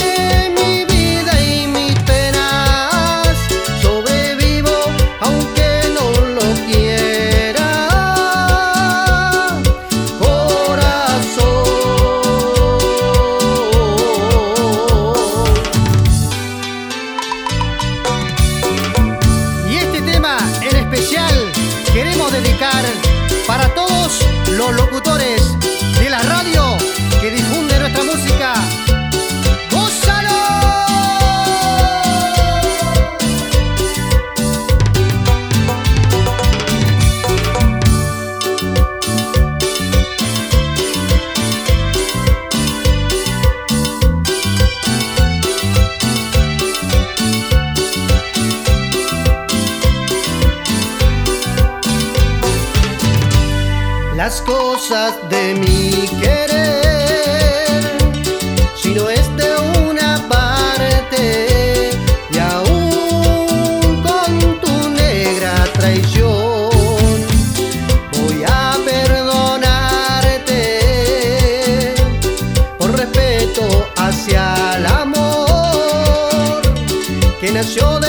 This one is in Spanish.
in las cosas de mi querer, sino es de una parte y aún con tu negra traición voy a perdonarte por respeto hacia el amor que nació de